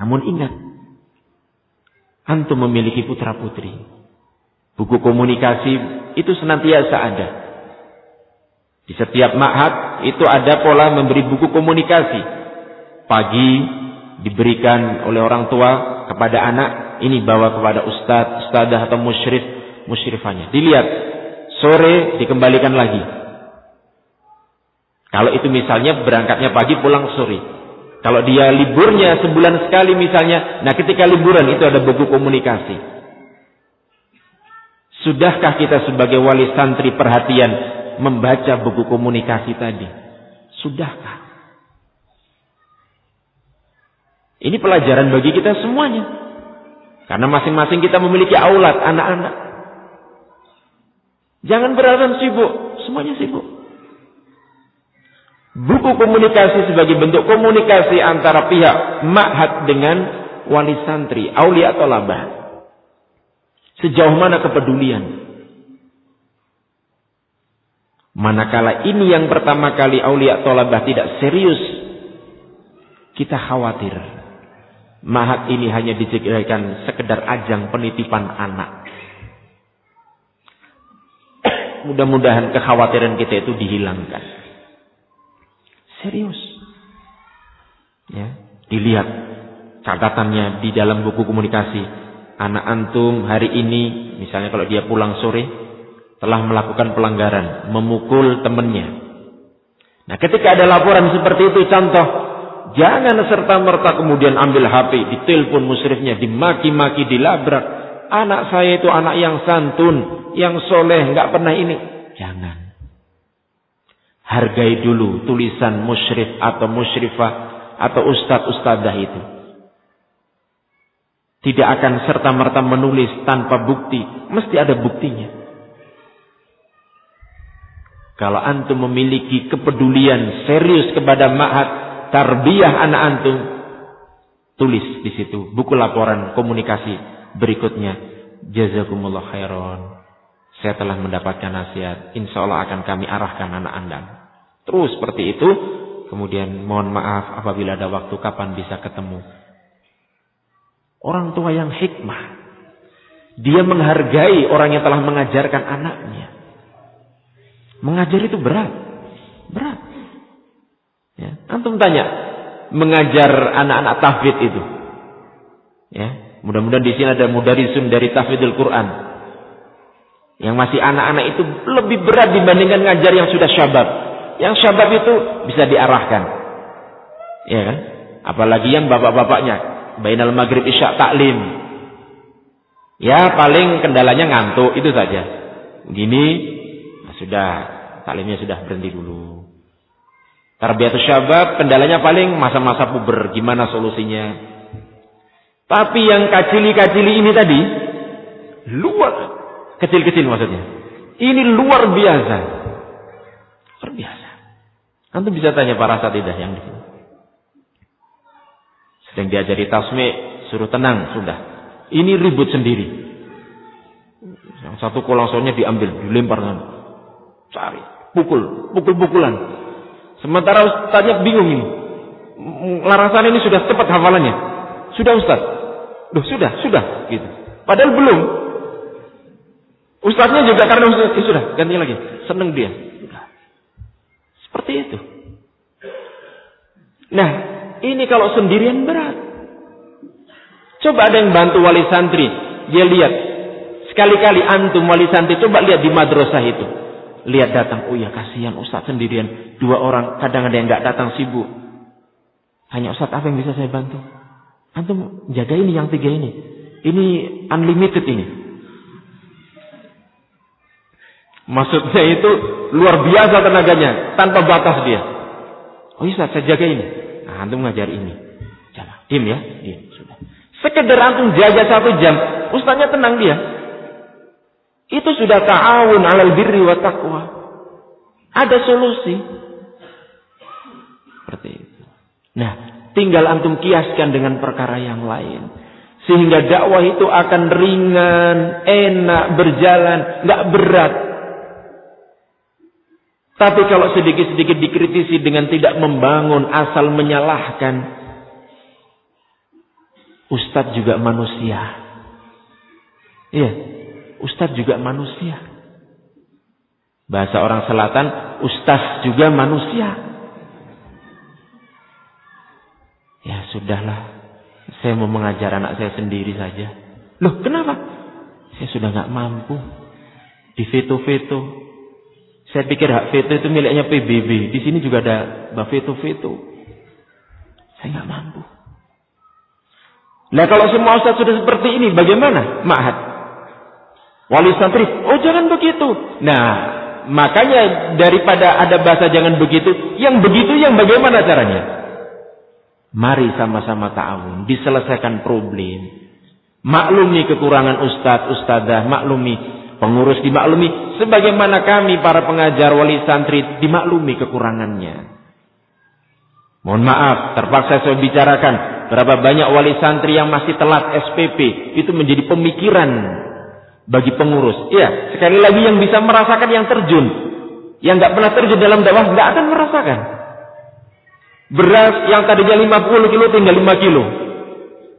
Namun ingat, antum memiliki putra putri. Buku komunikasi itu senantiasa ada. Di setiap ma'had itu ada pola memberi buku komunikasi. Pagi diberikan oleh orang tua kepada anak, ini bawa kepada ustadz, ustadzah atau musyrif, musyrifanya. Dilihat, sore dikembalikan lagi kalau itu misalnya berangkatnya pagi pulang sore. Kalau dia liburnya sebulan sekali misalnya, nah ketika liburan itu ada buku komunikasi. Sudahkah kita sebagai wali santri perhatian membaca buku komunikasi tadi? Sudahkah? Ini pelajaran bagi kita semuanya. Karena masing-masing kita memiliki aulat, anak-anak. Jangan beralasan sibuk, semuanya sibuk. Buku komunikasi sebagai bentuk komunikasi antara pihak ma'had dengan wali santri, aulia atau labah. Sejauh mana kepedulian? Manakala ini yang pertama kali aulia atau labah tidak serius, kita khawatir. Mahat ini hanya dijadikan sekedar ajang penitipan anak. Mudah-mudahan kekhawatiran kita itu dihilangkan. Serius. Ya, dilihat catatannya di dalam buku komunikasi. Anak antum hari ini, misalnya kalau dia pulang sore, telah melakukan pelanggaran, memukul temannya. Nah, ketika ada laporan seperti itu, contoh, jangan serta-merta kemudian ambil HP, ditelepon musyrifnya, dimaki-maki, dilabrak. Anak saya itu anak yang santun, yang soleh, nggak pernah ini. Jangan. Hargai dulu tulisan musyrif atau musyrifah atau ustadz ustadzah itu. Tidak akan serta-merta menulis tanpa bukti. Mesti ada buktinya. Kalau antum memiliki kepedulian serius kepada ma'had tarbiyah anak antum, tulis di situ buku laporan komunikasi berikutnya. Jazakumullah khairan. Saya telah mendapatkan nasihat. Insya Allah akan kami arahkan anak anda. Terus seperti itu. Kemudian mohon maaf apabila ada waktu kapan bisa ketemu. Orang tua yang hikmah. Dia menghargai orang yang telah mengajarkan anaknya. Mengajar itu berat. Berat. Ya. Antum tanya. Mengajar anak-anak tahfidz itu. Ya. Mudah-mudahan di sini ada mudarisun dari tahfidzul Quran. Yang masih anak-anak itu lebih berat dibandingkan ngajar yang sudah syabab. Yang syabab itu bisa diarahkan. Ya kan? Apalagi yang bapak-bapaknya bainal maghrib isya taklim. Ya paling kendalanya ngantuk itu saja. Gini nah sudah taklimnya sudah berhenti dulu. Tarbiyatu syabab kendalanya paling masa-masa puber gimana solusinya. Tapi yang kacili-kacili ini tadi luar kecil-kecil maksudnya. Ini luar biasa. Luar biasa. Antum bisa tanya para satidah yang di sini. Sedang diajari tasmi, suruh tenang, sudah. Ini ribut sendiri. Yang satu kolongsonya diambil, dilempar cari, pukul, pukul-pukulan. Sementara ustaznya bingung ini. Larasan ini sudah cepat hafalannya. Sudah ustaz. Loh, sudah, sudah. Gitu. Padahal belum. Ustaznya juga karena ustaz, ya sudah, ganti lagi. Seneng dia. Seperti itu. Nah, ini kalau sendirian berat. Coba ada yang bantu wali santri. Dia lihat. Sekali-kali antum wali santri. Coba lihat di madrasah itu. Lihat datang. Oh ya kasihan Ustaz sendirian. Dua orang. Kadang ada yang nggak datang sibuk. Hanya Ustaz apa yang bisa saya bantu? Antum jaga ini yang tiga ini. Ini unlimited ini. Maksudnya itu luar biasa tenaganya. Tanpa batas dia. Oh iya saya jaga ini. Nah, antum ngajar ini. Jangan. Diam ya. Diam. Sudah. Sekedar antum jaga satu jam. Ustaznya tenang dia. Itu sudah ta'awun alal birri wa taqwa. Ada solusi. Seperti itu. Nah, tinggal antum kiaskan dengan perkara yang lain. Sehingga dakwah itu akan ringan, enak, berjalan, nggak berat. Tapi kalau sedikit-sedikit dikritisi dengan tidak membangun, asal menyalahkan, Ustadz juga manusia. Iya, Ustadz juga manusia. Bahasa orang selatan, Ustadz juga manusia. Ya sudahlah, saya mau mengajar anak saya sendiri saja. Loh kenapa? Saya sudah nggak mampu. Di veto-veto, saya pikir hak veto itu miliknya PBB. Di sini juga ada bab veto-veto. Saya nggak mampu. Nah kalau semua ustaz sudah seperti ini, bagaimana? Ma'had. Wali santri, oh jangan begitu. Nah, makanya daripada ada bahasa jangan begitu, yang begitu yang bagaimana caranya? Mari sama-sama ta'awun, diselesaikan problem. Maklumi kekurangan ustadz, ustadzah, maklumi Pengurus dimaklumi sebagaimana kami para pengajar wali santri dimaklumi kekurangannya. Mohon maaf, terpaksa saya bicarakan berapa banyak wali santri yang masih telat SPP itu menjadi pemikiran bagi pengurus. Iya, sekali lagi yang bisa merasakan yang terjun, yang nggak pernah terjun dalam dakwah nggak akan merasakan. Beras yang tadinya 50 kilo tinggal 5 kilo.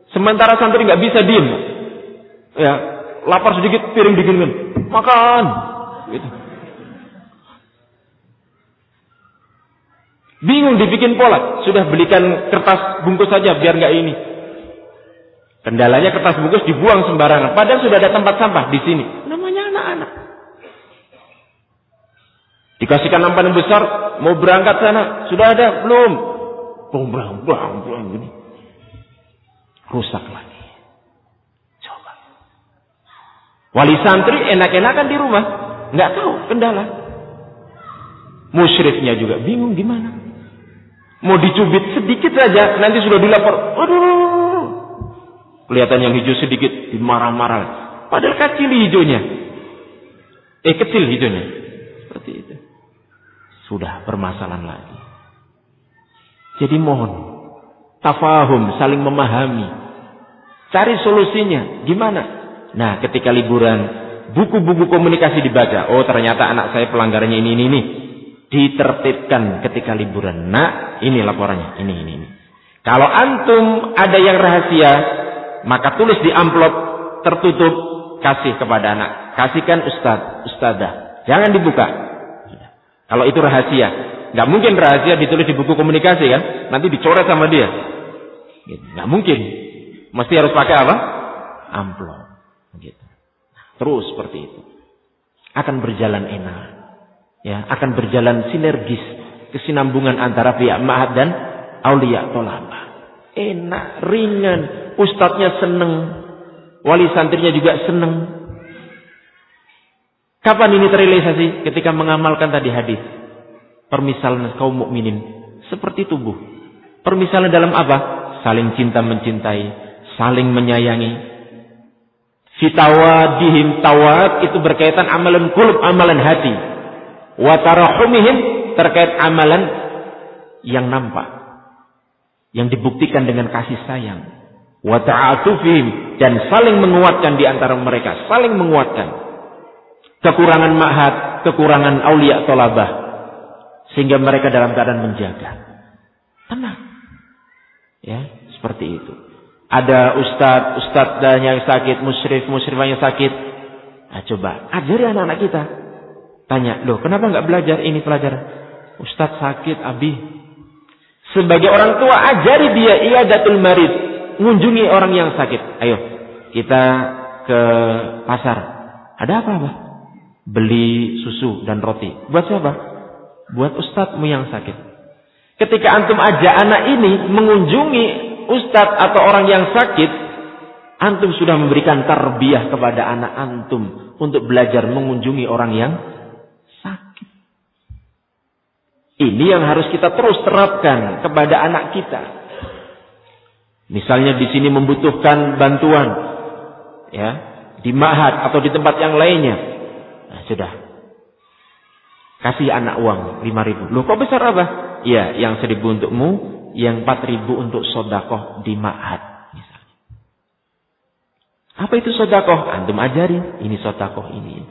Sementara santri nggak bisa diem. Ya, lapar sedikit piring diginikan makan. Gitu. bingung dibikin pola. Sudah belikan kertas bungkus saja biar nggak ini. Kendalanya kertas bungkus dibuang sembarangan. Padahal sudah ada tempat sampah di sini. Namanya anak-anak. Dikasihkan nampan yang besar mau berangkat sana. Sudah ada? Belum. Bang bang bang bang gini rusak lagi Wali santri enak-enakan di rumah. Nggak tahu kendala. Musyrifnya juga bingung gimana. Mau dicubit sedikit saja, nanti sudah dilapor. Aduh. Kelihatan yang hijau sedikit, dimarah-marah. Padahal kecil hijaunya. Eh kecil hijaunya. Seperti itu. Sudah permasalahan lagi. Jadi mohon. Tafahum, saling memahami. Cari solusinya. Gimana? Nah ketika liburan, buku-buku komunikasi dibaca. Oh ternyata anak saya pelanggarannya ini, ini, ini ditertibkan ketika liburan. Nah, ini laporannya, ini ini ini. Kalau antum ada yang rahasia, maka tulis di amplop tertutup, kasih kepada anak. Kasihkan ustad, ustadzah. Jangan dibuka. Kalau itu rahasia, nggak mungkin rahasia ditulis di buku komunikasi kan? Nanti dicoret sama dia. Nggak mungkin. Mesti harus pakai apa? Amplop. Gitu. Terus seperti itu. Akan berjalan enak ya akan berjalan sinergis kesinambungan antara pihak ma'had dan aulia tolaba. Enak, ringan, ustadznya seneng, wali santrinya juga seneng. Kapan ini terrealisasi? Ketika mengamalkan tadi hadis. Permisalan kaum mukminin seperti tubuh. Permisalan dalam apa? Saling cinta mencintai, saling menyayangi. Fitawadihim tawad itu berkaitan amalan kulub, amalan hati. Watarahumihim terkait amalan yang nampak yang dibuktikan dengan kasih sayang. Wa dan saling menguatkan di antara mereka saling menguatkan. Kekurangan ma'had kekurangan aulia tolabah sehingga mereka dalam keadaan menjaga. Tenang. Ya seperti itu ada ustadz ustadz yang sakit musyrif musyrifah yang sakit nah, coba ajari anak-anak kita Tanya, loh kenapa nggak belajar ini pelajaran? Ustadz sakit, Abi. Sebagai orang tua, ajari dia iya datul marid. Mengunjungi orang yang sakit. Ayo, kita ke pasar. Ada apa, Abah? Beli susu dan roti. Buat siapa? Buat ustadzmu yang sakit. Ketika antum aja anak ini mengunjungi ustadz atau orang yang sakit, antum sudah memberikan tarbiyah kepada anak antum untuk belajar mengunjungi orang yang Ini yang harus kita terus terapkan kepada anak kita. Misalnya di sini membutuhkan bantuan, ya, di mahat atau di tempat yang lainnya. Nah, sudah. Kasih anak uang lima ribu. Loh kok besar apa? Ya, yang seribu untukmu, yang empat ribu untuk sodakoh di. Misalnya. Apa itu sodakoh? Antum ajari. Ini sodakoh ini.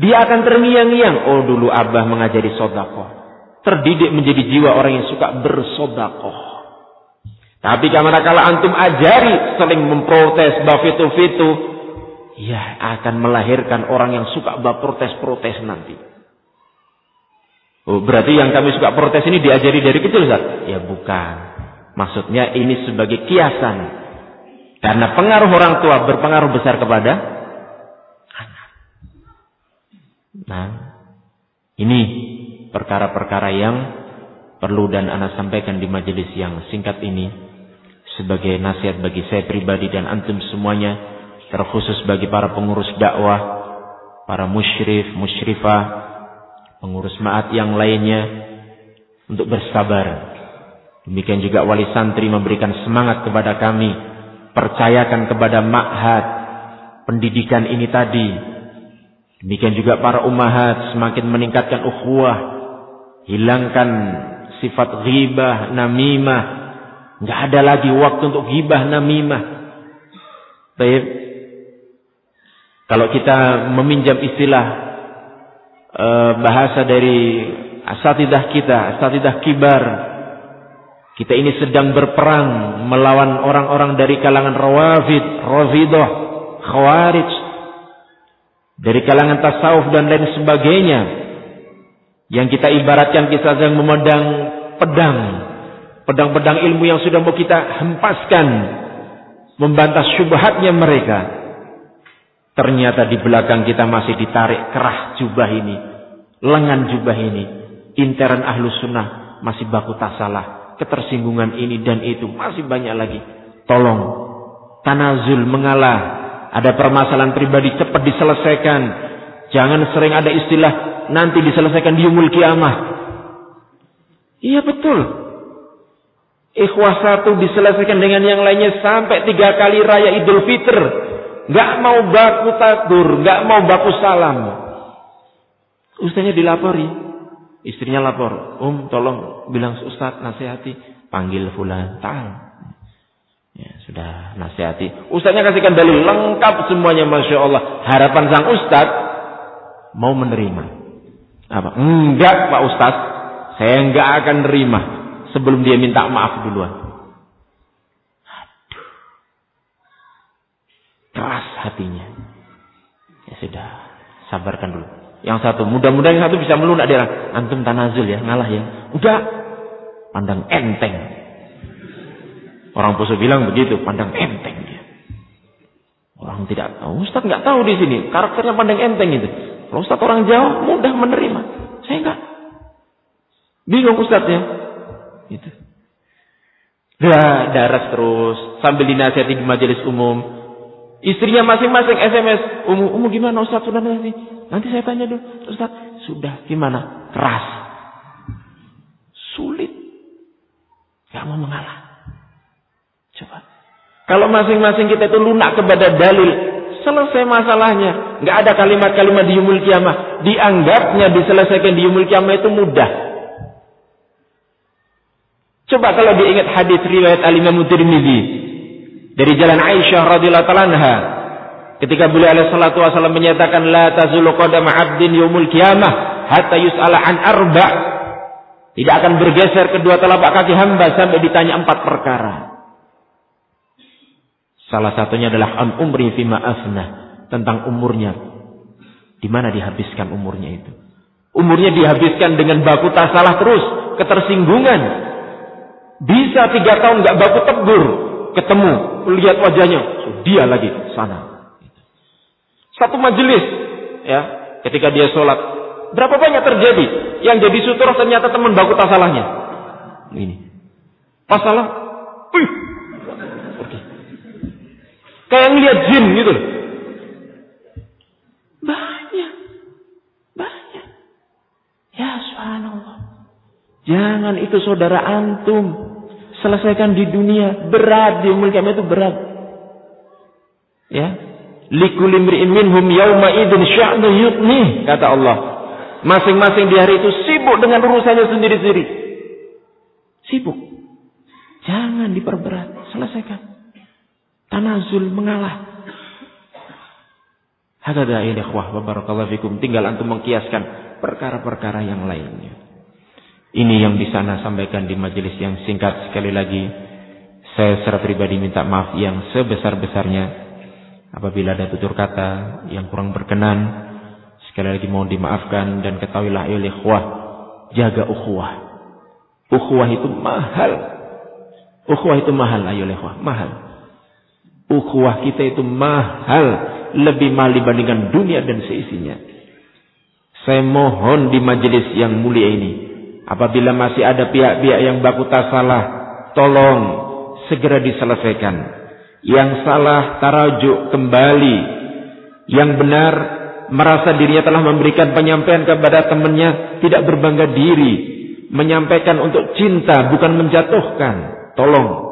Dia akan terngiang-ngiang. Oh dulu abah mengajari sodakoh terdidik menjadi jiwa orang yang suka bersodakoh. Tapi kalau antum ajari sering memprotes bafitu-fitu, ya akan melahirkan orang yang suka berprotes-protes nanti. Oh, berarti yang kami suka protes ini diajari dari kecil, Ustaz? Ya bukan. Maksudnya ini sebagai kiasan. Karena pengaruh orang tua berpengaruh besar kepada anak. Nah, ini perkara-perkara yang perlu dan anak sampaikan di majelis yang singkat ini sebagai nasihat bagi saya pribadi dan antum semuanya terkhusus bagi para pengurus dakwah, para musyrif, musyrifah, pengurus maat yang lainnya untuk bersabar. Demikian juga wali santri memberikan semangat kepada kami, percayakan kepada ma'had pendidikan ini tadi. Demikian juga para umahat semakin meningkatkan ukhuwah Hilangkan sifat ghibah, namimah. Nggak ada lagi waktu untuk ghibah, namimah. Baik. Kalau kita meminjam istilah e, bahasa dari asatidah kita, asatidah kibar, kita ini sedang berperang melawan orang-orang dari kalangan rawafid, rafidah, khawarij, dari kalangan tasawuf dan lain sebagainya yang kita ibaratkan kita sedang memandang pedang. Pedang-pedang ilmu yang sudah mau kita hempaskan. Membantah syubhatnya mereka. Ternyata di belakang kita masih ditarik kerah jubah ini. Lengan jubah ini. Interan ahlu sunnah masih baku tak salah. Ketersinggungan ini dan itu masih banyak lagi. Tolong. Tanazul mengalah. Ada permasalahan pribadi cepat diselesaikan. Jangan sering ada istilah nanti diselesaikan di umul kiamah. Iya betul. Ikhwah satu diselesaikan dengan yang lainnya sampai tiga kali raya Idul Fitr. Gak mau baku takur, gak mau baku salam. Ustaznya dilapori. Istrinya lapor. Om tolong bilang Ustaz nasihati. Panggil fulan. Tahu. Ya, sudah nasihati. Ustaznya kasihkan dalil lengkap semuanya Masya Allah. Harapan sang Ustaz mau menerima. Apa? Enggak Pak Ustaz. Saya enggak akan nerima sebelum dia minta maaf duluan. Aduh. Keras hatinya. Ya sudah, sabarkan dulu. Yang satu, mudah-mudahan yang satu bisa melunak dia. Antum tanazul ya, ngalah ya. Udah, pandang enteng. Orang Poso bilang begitu, pandang enteng dia. Orang tidak tahu, Ustaz nggak tahu di sini. Karakternya pandang enteng itu. Kalau Ustaz orang Jawa mudah menerima. Saya enggak. Bingung Ustaznya. Itu. Dah, daras terus sambil dinasihati di majelis umum. Istrinya masing-masing SMS. Umu, umu gimana Ustaz sudah nanti? Nanti saya tanya dulu. Ustaz, sudah gimana? Keras. Sulit. Gak mau mengalah. Coba. Kalau masing-masing kita itu lunak kepada dalil, selesai masalahnya. Gak ada kalimat-kalimat di Yumul Kiamah. Dianggapnya diselesaikan di Yumul Kiamah itu mudah. Coba kalau diingat hadis riwayat Al-Imam Tirmidzi dari jalan Aisyah radhiyallahu anha ketika beliau alaihi salatu wasallam menyatakan la tazulu qadam 'abdin yaumul qiyamah hatta yus'ala an arba. Tidak akan bergeser kedua telapak kaki hamba sampai ditanya empat perkara. Salah satunya adalah an umri fima afna tentang umurnya. Di mana dihabiskan umurnya itu? Umurnya dihabiskan dengan baku tasalah terus ketersinggungan. Bisa tiga tahun nggak baku tegur, ketemu, lihat wajahnya, dia lagi sana. Satu majelis, ya, ketika dia sholat, berapa banyak terjadi yang jadi sutur ternyata teman baku tasalahnya. Ini, pas salah, wih, kayak ngeliat jin gitu. Banyak, banyak. Ya subhanallah. Jangan itu saudara antum selesaikan di dunia. Berat di umul kiamat itu berat. Ya. Likul imri'in minhum yawma idin sya'nu yutni. Kata Allah. Masing-masing di hari itu sibuk dengan urusannya sendiri-sendiri. Sibuk. Jangan diperberat. Selesaikan. Tanazul mengalah. Hakada ini ikhwah barakallahu fikum. Tinggal antum mengkiaskan perkara-perkara yang lainnya. Ini yang bisa Anda sampaikan di majelis yang singkat sekali lagi. Saya secara pribadi minta maaf yang sebesar-besarnya apabila ada tutur kata yang kurang berkenan. Sekali lagi mohon dimaafkan dan ketahuilah ayo ikhwah, jaga ukhuwah. Ukhuwah itu mahal. Ukhuwah itu mahal ayo ikhwah, mahal. Ukhuwah kita itu mahal, lebih mahal dibandingkan dunia dan seisinya. Saya mohon di majelis yang mulia ini Apabila masih ada pihak-pihak yang baku tak salah, tolong segera diselesaikan. Yang salah tarajuk kembali. Yang benar merasa dirinya telah memberikan penyampaian kepada temannya tidak berbangga diri. Menyampaikan untuk cinta bukan menjatuhkan. Tolong.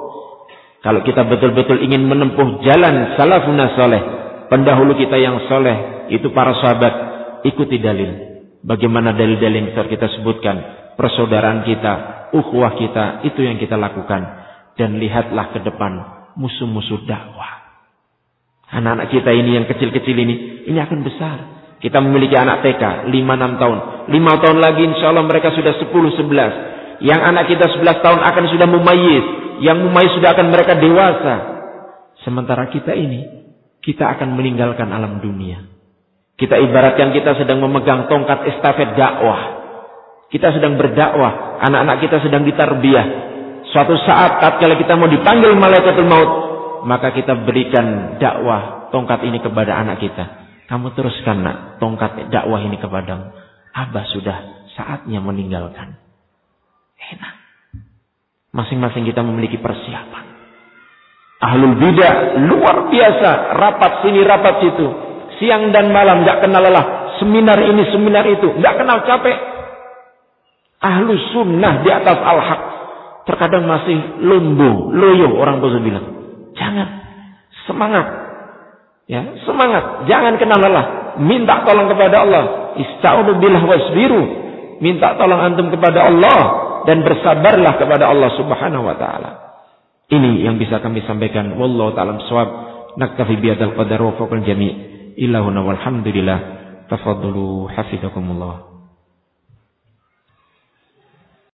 Kalau kita betul-betul ingin menempuh jalan salafun soleh. Pendahulu kita yang soleh. Itu para sahabat. Ikuti dalil. Bagaimana dalil-dalil yang kita sebutkan persaudaraan kita, ukhuwah kita, itu yang kita lakukan. Dan lihatlah ke depan musuh-musuh dakwah. Anak-anak kita ini yang kecil-kecil ini, ini akan besar. Kita memiliki anak TK, 5-6 tahun. 5 tahun lagi insya Allah mereka sudah 10-11. Yang anak kita 11 tahun akan sudah mumayyiz. Yang mumayyiz sudah akan mereka dewasa. Sementara kita ini, kita akan meninggalkan alam dunia. Kita ibaratkan kita sedang memegang tongkat estafet dakwah. Kita sedang berdakwah, anak-anak kita sedang ditarbiyah. Suatu saat tatkala kita mau dipanggil malaikatul maut, maka kita berikan dakwah tongkat ini kepada anak kita. Kamu teruskan nak tongkat dakwah ini kepada Abah sudah saatnya meninggalkan. Enak. Masing-masing kita memiliki persiapan. Ahlul bidah luar biasa, rapat sini rapat situ. Siang dan malam nggak kenal lelah. Seminar ini seminar itu, nggak kenal capek. Ahlu sunnah di atas al-haq. Terkadang masih lumbu, loyo orang tua bilang. Jangan. Semangat. Ya, semangat. Jangan kenal lelah. Minta tolong kepada Allah. Ista'unu billah wasbiru. Minta tolong antum kepada Allah dan bersabarlah kepada Allah Subhanahu wa taala. Ini yang bisa kami sampaikan. Wallahu taala bisawab. Naktafi bihadzal qadar wa fawqal jami'. Illahuna walhamdulillah. Tafadhalu hafizakumullah.